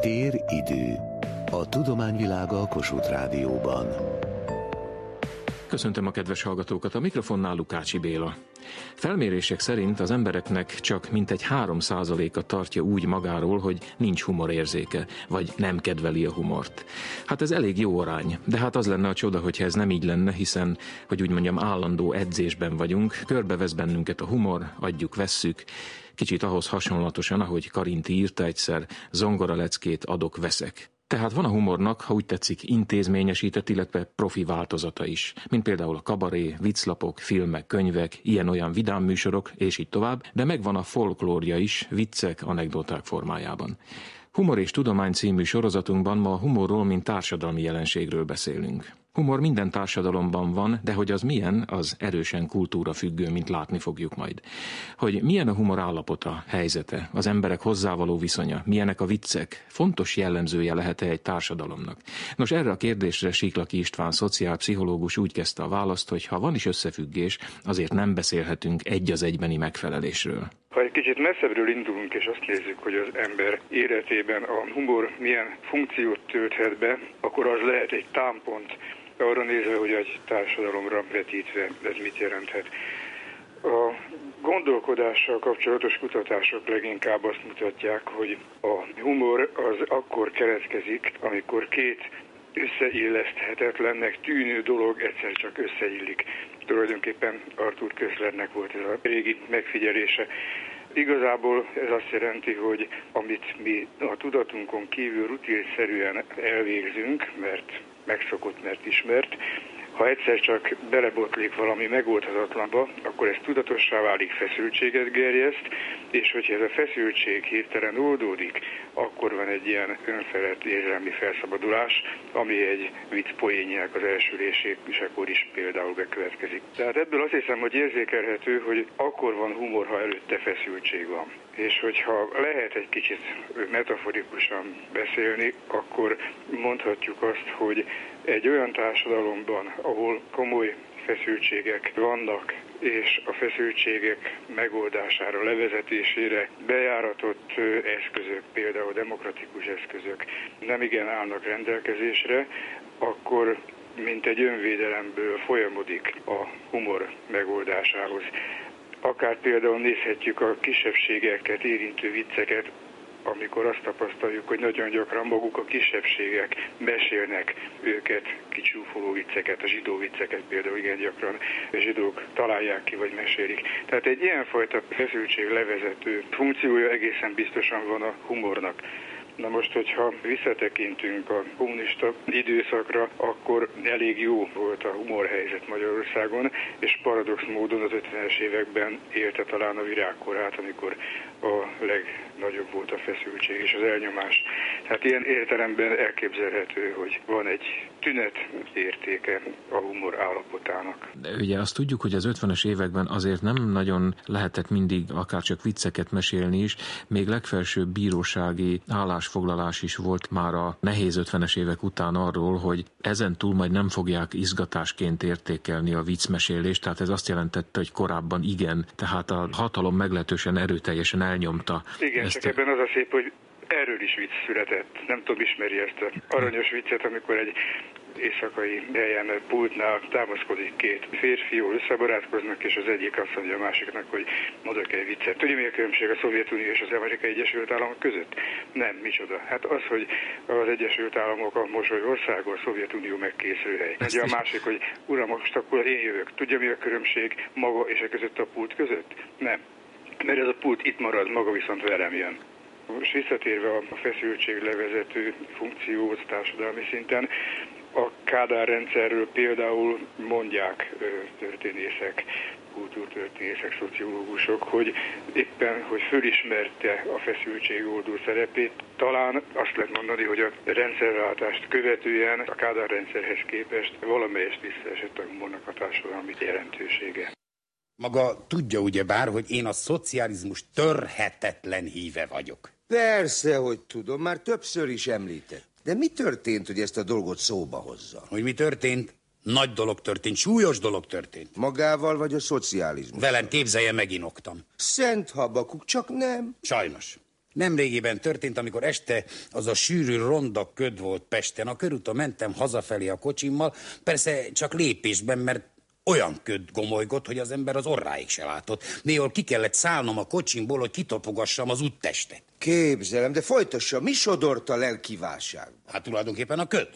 Tér-idő. A tudományvilága a Kossuth Rádióban. Köszöntöm a kedves hallgatókat, a mikrofonnál Lukácsi Béla. Felmérések szerint az embereknek csak mintegy 3%-a tartja úgy magáról, hogy nincs humorérzéke, vagy nem kedveli a humort. Hát ez elég jó arány, de hát az lenne a csoda, hogyha ez nem így lenne, hiszen, hogy úgy mondjam, állandó edzésben vagyunk, körbevesz bennünket a humor, adjuk, vesszük, kicsit ahhoz hasonlatosan, ahogy Karinti írta egyszer, zongoraleckét adok-veszek. Tehát van a humornak, ha úgy tetszik, intézményesített, illetve profi változata is, mint például a kabaré, vicclapok, filmek, könyvek, ilyen-olyan vidám műsorok, és így tovább, de megvan a folklórja is, viccek, anekdoták formájában. Humor és Tudomány című sorozatunkban ma a humorról, mint társadalmi jelenségről beszélünk. Humor minden társadalomban van, de hogy az milyen, az erősen kultúra függő, mint látni fogjuk majd. Hogy milyen a humor állapota, helyzete, az emberek hozzávaló viszonya, milyenek a viccek, fontos jellemzője lehet-e egy társadalomnak. Nos, erre a kérdésre Siklaki István szociálpszichológus úgy kezdte a választ, hogy ha van is összefüggés, azért nem beszélhetünk egy az egybeni megfelelésről. Ha egy kicsit messzebbről indulunk, és azt nézzük, hogy az ember életében a humor milyen funkciót tölthet be, akkor az lehet egy támpont arra nézve, hogy egy társadalomra vetítve ez mit jelenthet. A gondolkodással kapcsolatos kutatások leginkább azt mutatják, hogy a humor az akkor keletkezik, amikor két összeilleszthetetlennek tűnő dolog egyszer csak összeillik. Tulajdonképpen Arthur Köszlernek volt ez a régi megfigyelése. Igazából ez azt jelenti, hogy amit mi a tudatunkon kívül rutinszerűen elvégzünk, mert megszokott, mert ismert, ha egyszer csak belebotlik valami megoldhatatlanba, akkor ez tudatossá válik, feszültséget gerjeszt, és hogyha ez a feszültség hirtelen oldódik, akkor van egy ilyen önfelett érzelmi felszabadulás, ami egy vicc poénjának az elsülésekor is például bekövetkezik. Tehát ebből azt hiszem, hogy érzékelhető, hogy akkor van humor, ha előtte feszültség van. És hogyha lehet egy kicsit metaforikusan beszélni, akkor mondhatjuk azt, hogy egy olyan társadalomban, ahol komoly feszültségek vannak, és a feszültségek megoldására, levezetésére bejáratott eszközök, például demokratikus eszközök nem igen állnak rendelkezésre, akkor mint egy önvédelemből folyamodik a humor megoldásához. Akár például nézhetjük a kisebbségeket érintő vicceket, amikor azt tapasztaljuk, hogy nagyon gyakran maguk a kisebbségek mesélnek őket, kicsúfoló vicceket, a zsidó vicceket például igen gyakran a zsidók találják ki, vagy mesélik. Tehát egy ilyenfajta feszültség levezető funkciója egészen biztosan van a humornak. Na most, hogyha visszatekintünk a kommunista időszakra, akkor elég jó volt a humorhelyzet Magyarországon, és paradox módon az 50-es években élte talán a virágkorát, amikor a legnagyobb volt a feszültség és az elnyomás. Tehát ilyen értelemben elképzelhető, hogy van egy tünet értéke a humor állapotának. De ugye azt tudjuk, hogy az 50-es években azért nem nagyon lehetett mindig akár csak vicceket mesélni is, még legfelsőbb bírósági állásfoglalás is volt már a nehéz 50-es évek után arról, hogy ezen túl majd nem fogják izgatásként értékelni a viccmesélést, tehát ez azt jelentette, hogy korábban igen, tehát a hatalom meglehetősen erőteljesen elnyomta. Igen, ezt csak a... ebben az a szép, hogy erről is vicc született. Nem tudom, ismeri ezt a aranyos viccet, amikor egy éjszakai helyen pultnál támaszkodik két férfi, jól összebarátkoznak, és az egyik azt mondja a másiknak, hogy mondok egy viccet. Tudja, mi a különbség a Szovjetunió és az Amerikai Egyesült Államok között? Nem, micsoda. Hát az, hogy az Egyesült Államok a mosoly ország, a Szovjetunió megkészülhely. Ugye a másik, hogy uram, most akkor én jövök. Tudja, mi a különbség maga és a között a pult között? Nem. Mert ez a pult itt marad, maga viszont velem jön. Most visszatérve a feszültség levezető funkcióhoz társadalmi szinten, a Kádár rendszerről például mondják történészek, kultúrtörténészek, szociológusok, hogy éppen, hogy fölismerte a feszültségoldó szerepét, talán azt lehet mondani, hogy a rendszerváltást követően a Kádár rendszerhez képest valamelyest visszaesett a humornak a társadalmi jelentősége. Maga tudja ugye bár, hogy én a szocializmus törhetetlen híve vagyok. Persze, hogy tudom, már többször is említett. De mi történt, hogy ezt a dolgot szóba hozza? Hogy mi történt? Nagy dolog történt, súlyos dolog történt. Magával vagy a szocializmus? Velem képzelje, meginoktam. Szent habakuk, csak nem. Sajnos. Nemrégiben történt, amikor este az a sűrű ronda köd volt Pesten. A körúton mentem hazafelé a kocsimmal, persze csak lépésben, mert olyan köd gomolygott, hogy az ember az orráig se látott. Néhol ki kellett szállnom a kocsimból, hogy kitopogassam az úttestet. Képzelem, de folytassa, mi sodort a lelkiválság? Hát tulajdonképpen a köd,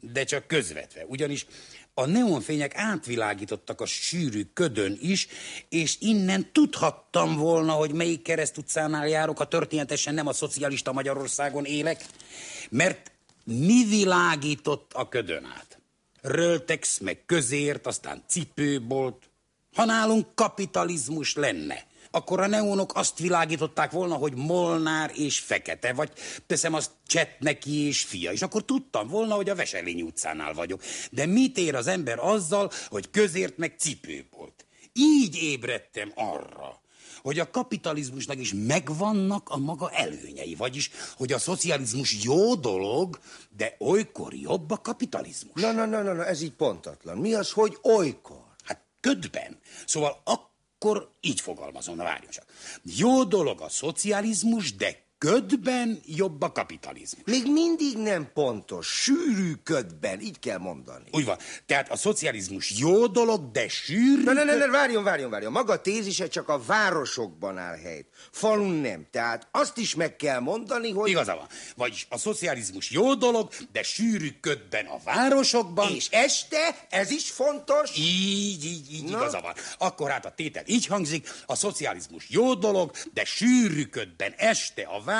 de csak közvetve. Ugyanis a neonfények átvilágítottak a sűrű ködön is, és innen tudhattam volna, hogy melyik kereszt utcánál járok, ha történetesen nem a szocialista Magyarországon élek, mert mi világított a ködön át? Röltex, meg közért, aztán cipőbolt. Ha nálunk kapitalizmus lenne, akkor a neonok azt világították volna, hogy Molnár és Fekete, vagy teszem azt Csetneki és fia, és akkor tudtam volna, hogy a Veselény utcánál vagyok. De mit ér az ember azzal, hogy közért meg cipőbolt? Így ébredtem arra, hogy a kapitalizmusnak is megvannak a maga előnyei, vagyis, hogy a szocializmus jó dolog, de olykor jobb a kapitalizmus. Na, na, na, na, na ez így pontatlan. Mi az, hogy olykor? Hát ködben. Szóval akkor így fogalmazom, na várjon csak. Jó dolog a szocializmus, de ködben jobb a kapitalizmus. Még mindig nem pontos, sűrű ködben, így kell mondani. Úgy van. Tehát a szocializmus jó dolog, de sűrű... Na, ne, ne, ne, várjon, várjon, várjon. Maga tézise csak a városokban áll helyt. Falun nem. Tehát azt is meg kell mondani, hogy... Igaza van. Vagyis a szocializmus jó dolog, de sűrű ködben a városokban... És este, ez is fontos? Így, így, így, Na? igaza van. Akkor hát a tétel így hangzik, a szocializmus jó dolog, de sűrű ködben este a városokban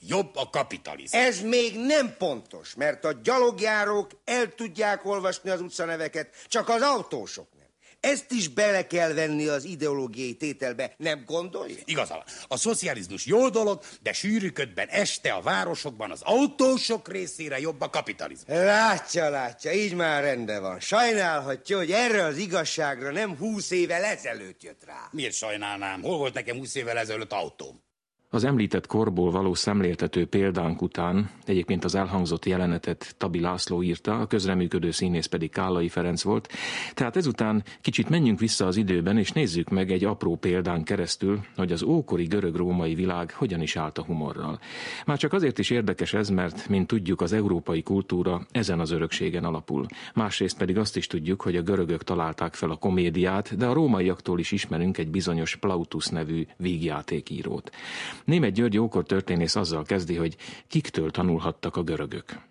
jobb a kapitalizmus. Ez még nem pontos, mert a gyalogjárók el tudják olvasni az utcaneveket, csak az autósok nem. Ezt is bele kell venni az ideológiai tételbe, nem gondolja? Igaza A szocializmus jó dolog, de sűrűködben este a városokban az autósok részére jobb a kapitalizmus. Látja, látja, így már rendben van. Sajnálhatja, hogy erre az igazságra nem húsz évvel ezelőtt jött rá. Miért sajnálnám? Hol volt nekem húsz évvel ezelőtt autóm? Az említett korból való szemléltető példánk után, egyébként az elhangzott jelenetet Tabi László írta, a közreműködő színész pedig Kállai Ferenc volt, tehát ezután kicsit menjünk vissza az időben, és nézzük meg egy apró példán keresztül, hogy az ókori görög-római világ hogyan is állt a humorral. Már csak azért is érdekes ez, mert, mint tudjuk, az európai kultúra ezen az örökségen alapul. Másrészt pedig azt is tudjuk, hogy a görögök találták fel a komédiát, de a rómaiaktól is ismerünk egy bizonyos Plautus nevű vígjátékírót. Német György ókor történész azzal kezdi, hogy kiktől tanulhattak a görögök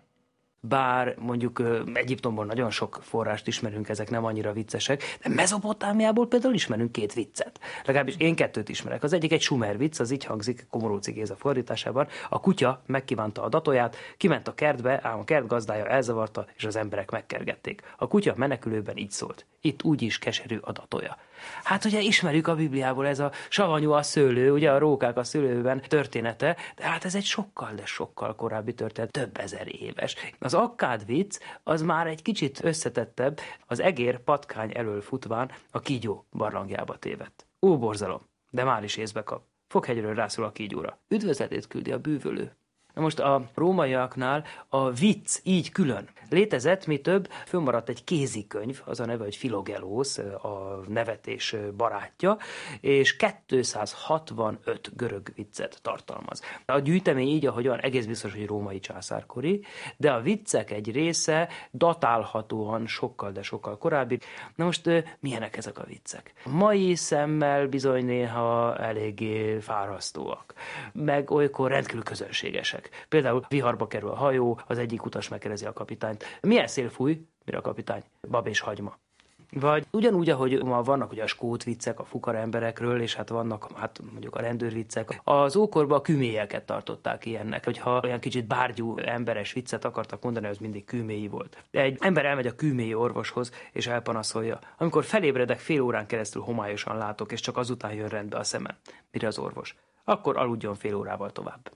bár mondjuk Egyiptomból nagyon sok forrást ismerünk, ezek nem annyira viccesek, de Mezopotámiából például ismerünk két viccet. Legalábbis én kettőt ismerek. Az egyik egy Sumer vicc, az így hangzik Komorúci Géza fordításában. A kutya megkívánta a datóját, kiment a kertbe, ám a kert gazdája elzavarta, és az emberek megkergették. A kutya menekülőben így szólt. Itt úgyis keserű a datója. Hát ugye ismerjük a Bibliából ez a savanyú a szőlő, ugye a rókák a szőlőben története, de hát ez egy sokkal, de sokkal korábbi történet, több ezer éves. Az akkád vicc az már egy kicsit összetettebb, az egér patkány elől futván a kígyó barlangjába tévedt. Ó, borzalom, de már is észbe kap. Foghegyről rászól a kígyóra. Üdvözletét küldi a bűvölő. Na most a rómaiaknál a vicc így külön létezett, mi több, fönnmaradt egy kézikönyv, az a neve, hogy Filogelos, a nevetés barátja, és 265 görög viccet tartalmaz. A gyűjtemény így, ahogyan egész biztos, hogy római császárkori, de a viccek egy része datálhatóan sokkal, de sokkal korábbi. Na most milyenek ezek a viccek? Mai szemmel bizony néha eléggé fárasztóak, meg olykor rendkívül közönségesek esetek. Például viharba kerül a hajó, az egyik utas megkérdezi a kapitányt, milyen szél fúj? Mire a kapitány? Bab és hagyma. Vagy ugyanúgy, ahogy ma vannak ugye a skót viccek a fukar emberekről, és hát vannak hát mondjuk a rendőrviccek. Az ókorban a kümélyeket tartották ilyennek, hogyha olyan kicsit bárgyú emberes viccet akartak mondani, az mindig küméi volt. Egy ember elmegy a kümélyi orvoshoz, és elpanaszolja. Amikor felébredek, fél órán keresztül homályosan látok, és csak azután jön rendbe a szemem. Mire az orvos? Akkor aludjon fél órával tovább.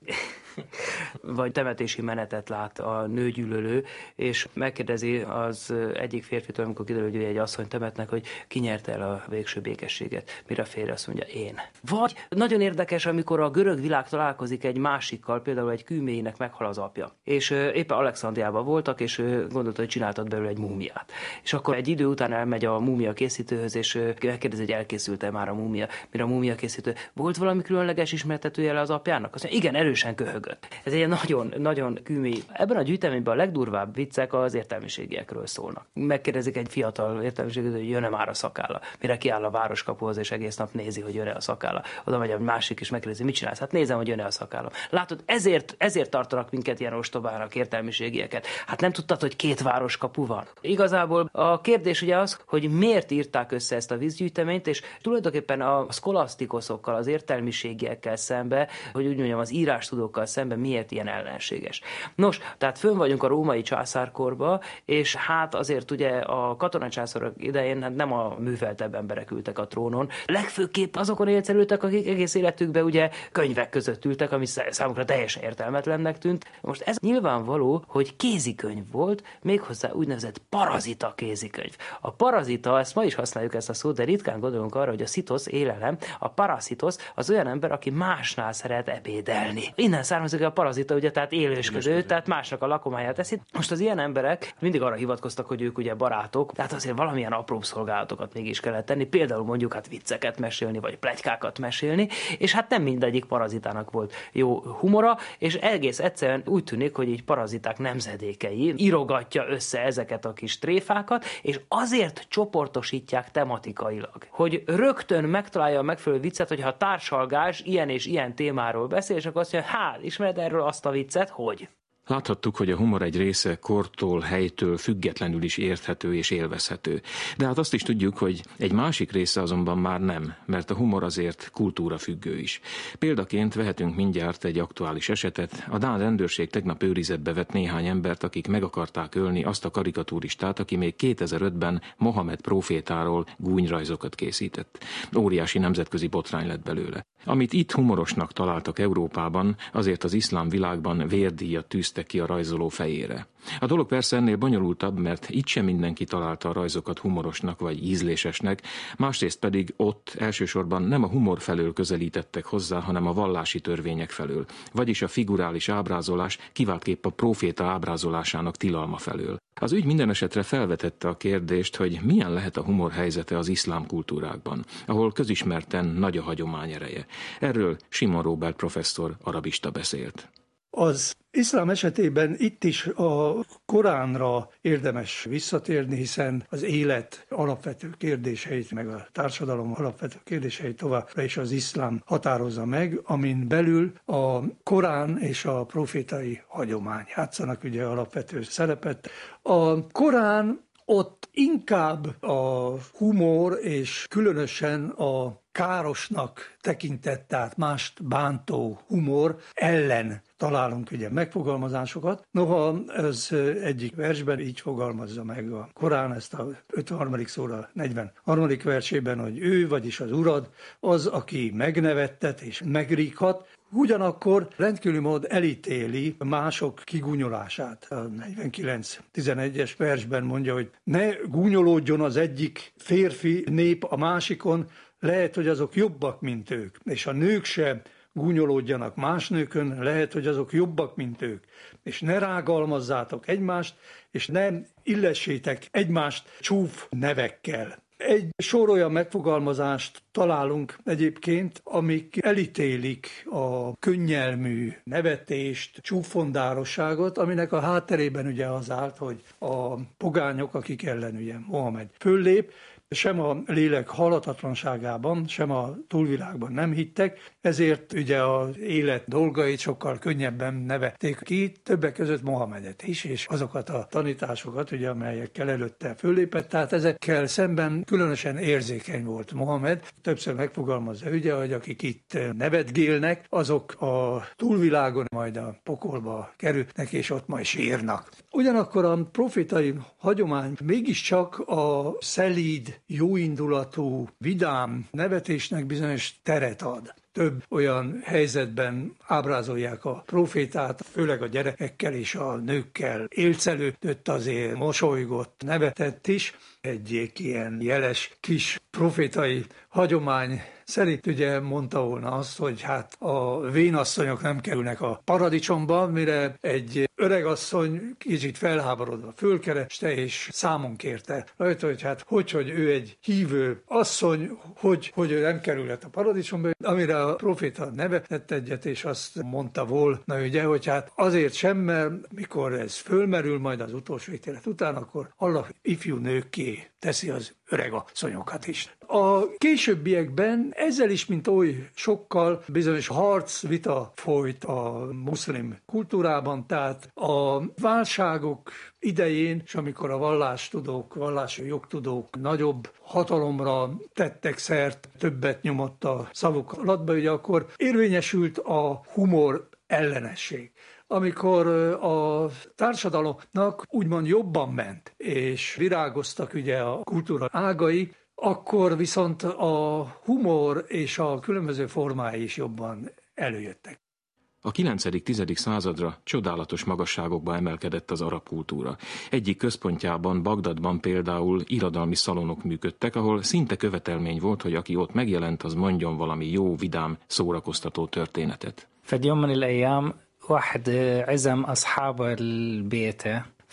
Vagy temetési menetet lát a nőgyűlölő, és megkérdezi az egyik férfitől, amikor kiderül, hogy egy asszony temetnek, hogy ki nyerte el a végső békességet. Mire a férje azt mondja, én. Vagy nagyon érdekes, amikor a görög világ találkozik egy másikkal, például egy kűméinek meghal az apja. És éppen Alexandriában voltak, és gondolta, hogy csináltat belőle egy múmiát. És akkor egy idő után elmegy a múmia készítőhöz, és megkérdezi, hogy elkészült-e már a múmia. Mire a múmia készítő, volt valami különleges ismertetőjele az apjának? Azt mondja, igen, erősen köhögött. Ez egy nagyon, nagyon kűmi. Ebben a gyűjteményben a legdurvább viccek az értelmiségiekről szólnak. Megkérdezik egy fiatal értelmiséget, hogy jön-e már a szakálla. Mire kiáll a városkapuhoz, és egész nap nézi, hogy jön-e a szakálla. Oda megy a másik, és megkérdezi, mit csinálsz? Hát nézem, hogy jön-e a szakálla. Látod, ezért, ezért tartanak minket ilyen ostobának értelmiségieket. Hát nem tudtad, hogy két városkapu van. Igazából a kérdés ugye az, hogy miért írták össze ezt a vízgyűjteményt, és tulajdonképpen a szkolasztikosokkal, az értelmiségiekkel szembe, hogy úgy mondjam, az írástudókkal szembe miért ilyen ellenséges. Nos, tehát fönn vagyunk a római császárkorba, és hát azért ugye a katonacsászorok idején hát nem a műveltebb emberek ültek a trónon, legfőképp azokon élcelődtek, akik egész életükben ugye könyvek között ültek, ami számukra teljesen értelmetlennek tűnt. Most ez nyilvánvaló, hogy kézikönyv volt, méghozzá úgynevezett parazita kézikönyv. A parazita, ezt ma is használjuk ezt a szót, de ritkán gondolunk arra, hogy a szitosz élelem, a paraszitos az olyan ember, aki másnál szeret ebédelni. Innen származik a parazita, ugye, tehát élősködő, élősködő. tehát másnak a lakomáját eszik. Most az ilyen emberek mindig arra hivatkoztak, hogy ők ugye barátok, tehát azért valamilyen apróbb szolgálatokat mégis kellett tenni, például mondjuk hát vicceket mesélni, vagy plegykákat mesélni, és hát nem mindegyik parazitának volt jó humora, és egész egyszerűen úgy tűnik, hogy így paraziták nemzedékei írogatja össze ezeket a kis tréfákat, és azért csoportosítják tematikailag, hogy rögtön megtalálja a megfelelő viccet, hogyha a társalgás ilyen és ilyen témáról beszél, és akkor azt mondja, hát, ismered erről azt a viccet, hogy? Láthattuk, hogy a humor egy része kortól, helytől függetlenül is érthető és élvezhető. De hát azt is tudjuk, hogy egy másik része azonban már nem, mert a humor azért kultúra függő is. Példaként vehetünk mindjárt egy aktuális esetet. A Dán rendőrség tegnap őrizetbe vett néhány embert, akik meg akarták ölni azt a karikatúristát, aki még 2005-ben Mohamed profétáról gúnyrajzokat készített. Óriási nemzetközi botrány lett belőle. Amit itt humorosnak találtak Európában, azért az iszlám világban vérdíjat tűztek ki a rajzoló fejére. A dolog persze ennél bonyolultabb, mert itt sem mindenki találta a rajzokat humorosnak vagy ízlésesnek, másrészt pedig ott elsősorban nem a humor felől közelítettek hozzá, hanem a vallási törvények felől, vagyis a figurális ábrázolás kiváltképp a proféta ábrázolásának tilalma felől. Az ügy minden esetre felvetette a kérdést, hogy milyen lehet a humor helyzete az iszlám kultúrákban, ahol közismerten nagy a hagyomány ereje. Erről Simon Robert professzor arabista beszélt. Az iszlám esetében itt is a Koránra érdemes visszatérni, hiszen az élet alapvető kérdéseit, meg a társadalom alapvető kérdéseit továbbra is az iszlám határozza meg, amin belül a Korán és a profétai hagyomány játszanak ugye alapvető szerepet. A Korán ott inkább a humor és különösen a károsnak tekintett, tehát mást bántó humor ellen találunk ugye megfogalmazásokat. Noha ez egyik versben így fogalmazza meg a Korán ezt a 53. szóra 43. versében, hogy ő, vagyis az urad, az, aki megnevettet és megríkhat, Ugyanakkor rendkívüli mód elítéli mások kigúnyolását. A 49-11-es versben mondja, hogy ne gúnyolódjon az egyik férfi nép a másikon, lehet, hogy azok jobbak, mint ők, és a nők se gúnyolódjanak más nőkön, lehet, hogy azok jobbak, mint ők. És ne rágalmazzátok egymást, és nem illessétek egymást csúf nevekkel. Egy sor olyan megfogalmazást találunk egyébként, amik elítélik a könnyelmű nevetést, csúfondárosságot, aminek a hátterében ugye az állt, hogy a pogányok, akik ellen ugye Mohamed föllép, sem a lélek halatatlanságában, sem a túlvilágban nem hittek, ezért ugye az élet dolgait sokkal könnyebben nevették ki, többek között Mohamedet is, és azokat a tanításokat, ugye, amelyekkel előtte föllépett, tehát ezekkel szemben különösen érzékeny volt Mohamed. Többször megfogalmazza ugye, hogy akik itt nevetgélnek, azok a túlvilágon majd a pokolba kerülnek, és ott majd sírnak. Ugyanakkor a profitai hagyomány mégiscsak a szelíd egy jóindulatú, vidám nevetésnek bizonyos teret ad több olyan helyzetben ábrázolják a profétát, főleg a gyerekekkel és a nőkkel élcelődött, azért mosolygott, nevetett is. Egyik ilyen jeles kis profétai hagyomány szerint ugye mondta volna azt, hogy hát a vénasszonyok nem kerülnek a paradicsomba, mire egy öregasszony kicsit felháborodva fölkereste, és számon kérte rajta, hogy hát hogy, hogy ő egy hívő asszony, hogy, hogy ő nem kerülhet a paradicsomba, amire a proféta nevetett egyet, és azt mondta volna, ugye, hogy hát azért sem, mert mikor ez fölmerül majd az utolsó ítélet után, akkor Allah ifjú nőké teszi az öreg asszonyokat is. A későbbiekben ezzel is, mint oly sokkal bizonyos harc, vita folyt a muszlim kultúrában, tehát a válságok idején, és amikor a vallástudók, vallási jogtudók nagyobb hatalomra tettek szert, többet nyomott a szavuk alatba, ugye akkor érvényesült a humor ellenesség amikor a társadalomnak úgymond jobban ment, és virágoztak ugye a kultúra ágai, akkor viszont a humor és a különböző formái is jobban előjöttek. A 9.-10. századra csodálatos magasságokba emelkedett az arab kultúra. Egyik központjában, Bagdadban például irodalmi szalonok működtek, ahol szinte követelmény volt, hogy aki ott megjelent, az mondjon valami jó, vidám, szórakoztató történetet. فاليوم من الأيام واحد عزم أصحاب البيت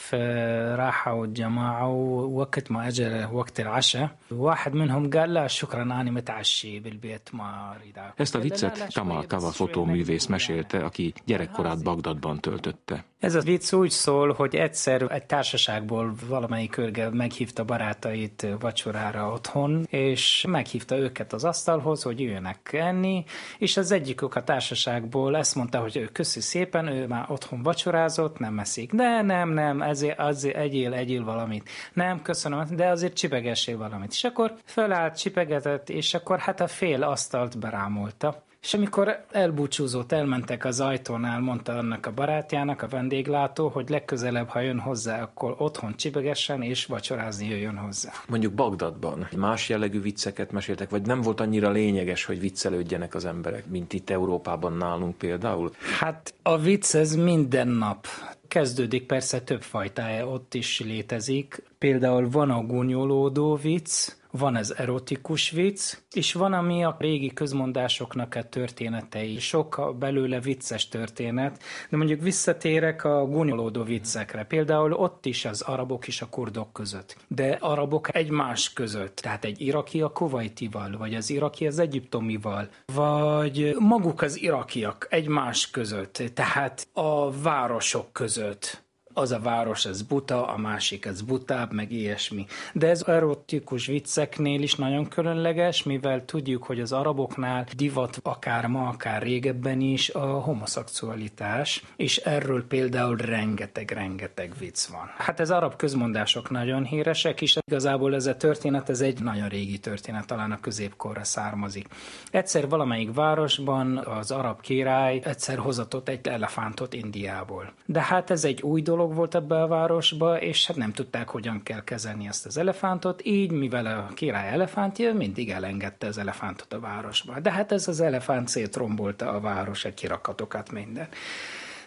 فراحوا الجماعة ووقت ما أجى وقت العشاء واحد منهم قال لا شكرا أنا متعشي بالبيت ما أريد Ezt a viccet Kamal Kava fotóművész mesélte, aki gyerekkorát Bagdadban töltötte. Ez a vicc úgy szól, hogy egyszer egy társaságból valamelyik körge meghívta barátait vacsorára otthon, és meghívta őket az asztalhoz, hogy jöjjenek enni, és az egyikük a társaságból ezt mondta, hogy ő köszi szépen, ő már otthon vacsorázott, nem eszik. De nem, nem, ezért, azért egyél, egyél valamit. Nem, köszönöm, de azért csipegessél valamit. És akkor fölállt, csipegetett, és akkor hát a fél asztalt berámolta. És amikor elbúcsúzott, elmentek az ajtónál, mondta annak a barátjának, a vendéglátó, hogy legközelebb, ha jön hozzá, akkor otthon csibegessen és vacsorázni jöjjön hozzá. Mondjuk Bagdadban más jellegű vicceket meséltek, vagy nem volt annyira lényeges, hogy viccelődjenek az emberek, mint itt Európában nálunk például? Hát a vicc ez minden nap kezdődik, persze több fajtája ott is létezik. Például van a gúnyolódó vicc, van az erotikus vicc, és van, ami a régi közmondásoknak a történetei. Sok belőle vicces történet, de mondjuk visszatérek a gúnyolódó viccekre. Például ott is az arabok és a kurdok között. De arabok egymás között. Tehát egy iraki a kuwaitival, vagy az iraki az egyiptomival, vagy maguk az irakiak egymás között. Tehát a városok között az a város, ez buta, a másik ez butább, meg ilyesmi. De ez erotikus vicceknél is nagyon különleges, mivel tudjuk, hogy az araboknál divat akár ma, akár régebben is a homoszexualitás, és erről például rengeteg-rengeteg vicc van. Hát ez arab közmondások nagyon híresek, és igazából ez a történet, ez egy nagyon régi történet, talán a középkorra származik. Egyszer valamelyik városban az arab király egyszer hozatott egy elefántot Indiából. De hát ez egy új dolog, dolog volt ebbe a városba, és hát nem tudták, hogyan kell kezelni ezt az elefántot, így, mivel a király elefántja, mindig elengedte az elefántot a városba. De hát ez az elefánt szétrombolta a város, egy kirakatokat minden.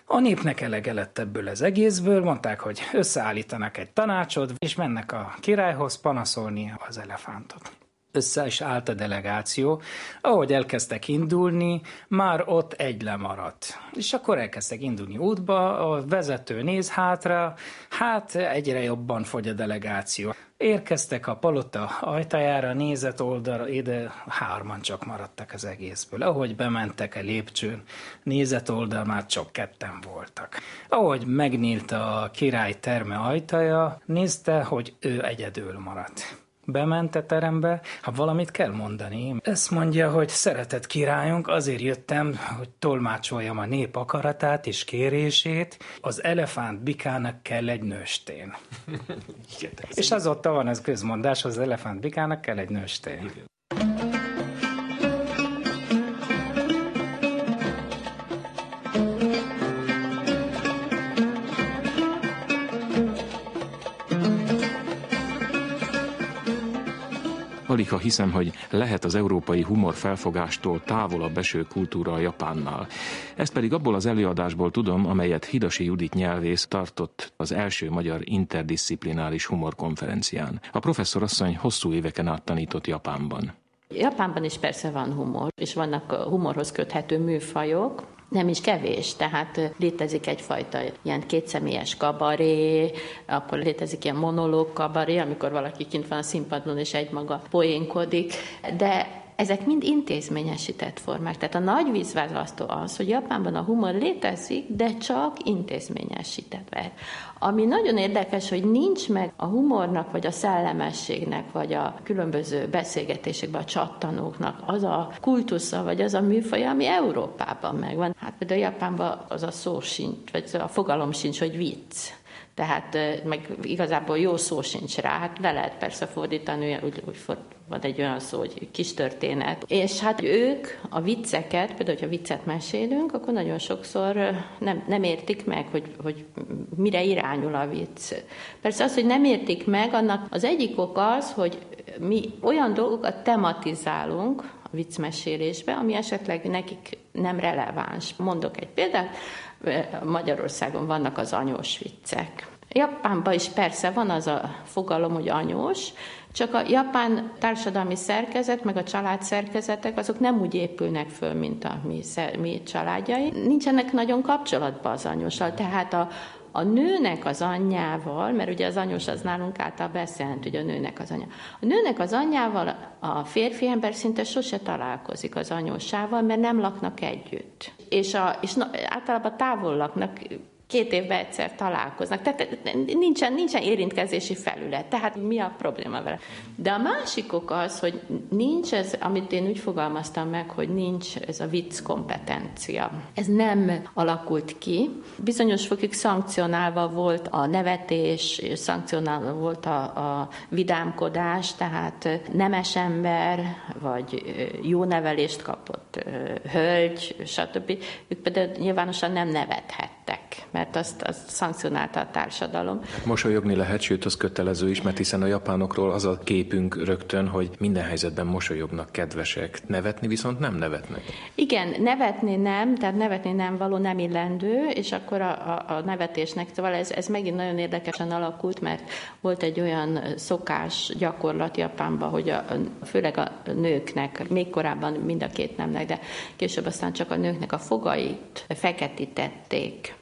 A népnek elege lett ebből az egészből, mondták, hogy összeállítanak egy tanácsot, és mennek a királyhoz panaszolni az elefántot össze is állt a delegáció. Ahogy elkezdtek indulni, már ott egy lemaradt. És akkor elkezdtek indulni útba, a vezető néz hátra, hát egyre jobban fogy a delegáció. Érkeztek a palota ajtajára, nézett oldalra, ide hárman csak maradtak az egészből. Ahogy bementek a lépcsőn, nézett oldal már csak ketten voltak. Ahogy megnyílt a király terme ajtaja, nézte, hogy ő egyedül maradt bement a terembe, ha valamit kell mondani. Ezt mondja, hogy szeretett királyunk, azért jöttem, hogy tolmácsoljam a nép akaratát és kérését. Az elefánt bikának kell egy nőstén. és azóta van ez közmondás, az elefánt bikának kell egy nőstén. Igen. Alig, hiszem, hogy lehet az európai humor felfogástól távolabb eső kultúra a Japánnal. Ezt pedig abból az előadásból tudom, amelyet Hidasi Judit nyelvész tartott az első magyar interdisziplináris humorkonferencián. A professzor asszony hosszú éveken át tanított Japánban. Japánban is persze van humor, és vannak humorhoz köthető műfajok, nem is kevés, tehát létezik egyfajta ilyen kétszemélyes kabaré, akkor létezik ilyen monológ kabaré, amikor valaki kint van a színpadon és egymaga poénkodik, de ezek mind intézményesített formák. Tehát a nagy vízválasztó az, hogy Japánban a humor létezik, de csak intézményesített. Ami nagyon érdekes, hogy nincs meg a humornak, vagy a szellemességnek, vagy a különböző beszélgetésekben a csattanóknak az a kultusza, vagy az a műfaj, ami Európában megvan. Hát például Japánban az a szó sincs, vagy a fogalom sincs, hogy vicc. Tehát meg igazából jó szó sincs rá, hát le lehet persze fordítani, úgy, úgy van egy olyan szó, hogy kis történet. És hát ők a vicceket, például, hogyha viccet mesélünk, akkor nagyon sokszor nem, nem értik meg, hogy, hogy mire irányul a vicc. Persze az, hogy nem értik meg, annak az egyik ok az, hogy mi olyan dolgokat tematizálunk a viccmesélésbe, ami esetleg nekik nem releváns. Mondok egy példát, Magyarországon vannak az anyós viccek. Japánban is persze van az a fogalom, hogy anyós, csak a japán társadalmi szerkezet, meg a család szerkezetek, azok nem úgy épülnek föl, mint a mi, mi családjai. Nincsenek nagyon kapcsolatban az anyósal, tehát a, a nőnek az anyjával, mert ugye az anyós az nálunk által beszélhet, hogy a nőnek az anyja. A nőnek az anyjával a férfi ember szinte sose találkozik az anyósával, mert nem laknak együtt. És, a, és na, általában távol laknak, két évben egyszer találkoznak. Tehát nincsen, nincsen érintkezési felület. Tehát mi a probléma vele? De a másik ok az, hogy nincs ez, amit én úgy fogalmaztam meg, hogy nincs ez a vicc kompetencia. Ez nem alakult ki. Bizonyos fokig szankcionálva volt a nevetés, szankcionálva volt a, a vidámkodás, tehát nemes ember, vagy jó nevelést kapott hölgy, stb. Ők például nyilvánosan nem nevethettek mert azt, azt szankcionálta a társadalom. Mosolyogni lehet, sőt az kötelező is, mert hiszen a japánokról az a képünk rögtön, hogy minden helyzetben mosolyognak, kedvesek, nevetni viszont nem nevetnek. Igen, nevetni nem, tehát nevetni nem való, nem illendő, és akkor a, a, a nevetésnek, szóval ez, ez megint nagyon érdekesen alakult, mert volt egy olyan szokás, gyakorlat Japánban, hogy a, főleg a nőknek, még korábban mind a két nemnek, de később aztán csak a nőknek a fogait feketítették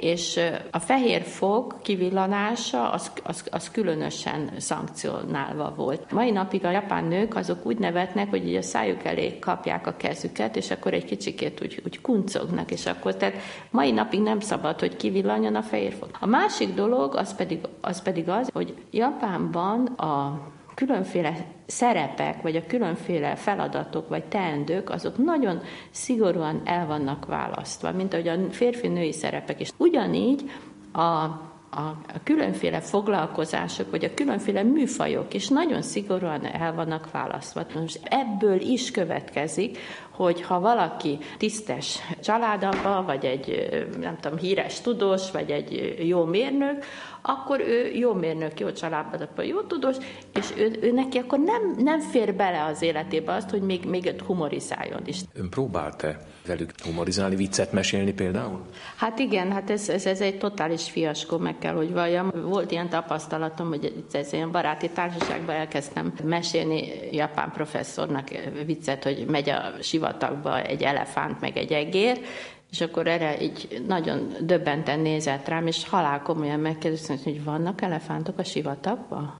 és a fehér fog kivillanása az, az, az különösen szankcionálva volt. Mai napig a japán nők azok úgy nevetnek, hogy így a szájuk elé kapják a kezüket, és akkor egy kicsikét úgy, úgy kuncognak, és akkor tehát mai napig nem szabad, hogy kivillanjon a fehér fog. A másik dolog az pedig az, pedig az hogy Japánban a különféle szerepek, vagy a különféle feladatok, vagy teendők, azok nagyon szigorúan el vannak választva, mint ahogy a férfi-női szerepek is. Ugyanígy a a különféle foglalkozások, vagy a különféle műfajok is nagyon szigorúan el vannak választva. Most ebből is következik, hogy ha valaki tisztes családamba, vagy egy nem tudom, híres tudós, vagy egy jó mérnök, akkor ő jó mérnök, jó családban, jó tudós, és ő, ő neki akkor nem, nem fér bele az életébe azt, hogy még, még humorizáljon is. Ön próbált-e velük humorizálni, viccet mesélni például? Hát igen, hát ez, ez, ez egy totális fiaskó, meg kell, hogy valljam. Volt ilyen tapasztalatom, hogy ez ilyen baráti társaságban elkezdtem mesélni japán professzornak viccet, hogy megy a sivatagba egy elefánt, meg egy egér, és akkor erre így nagyon döbbenten nézett rám, és halál komolyan megkérdeztem, hogy vannak elefántok a sivatagban?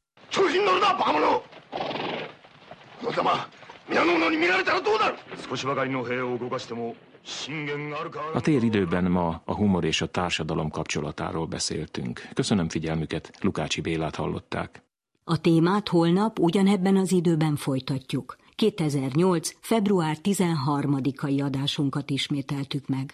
A téridőben ma a humor és a társadalom kapcsolatáról beszéltünk. Köszönöm figyelmüket, Lukácsi Bélát hallották. A témát holnap ugyanebben az időben folytatjuk. 2008. február 13-ai adásunkat ismételtük meg.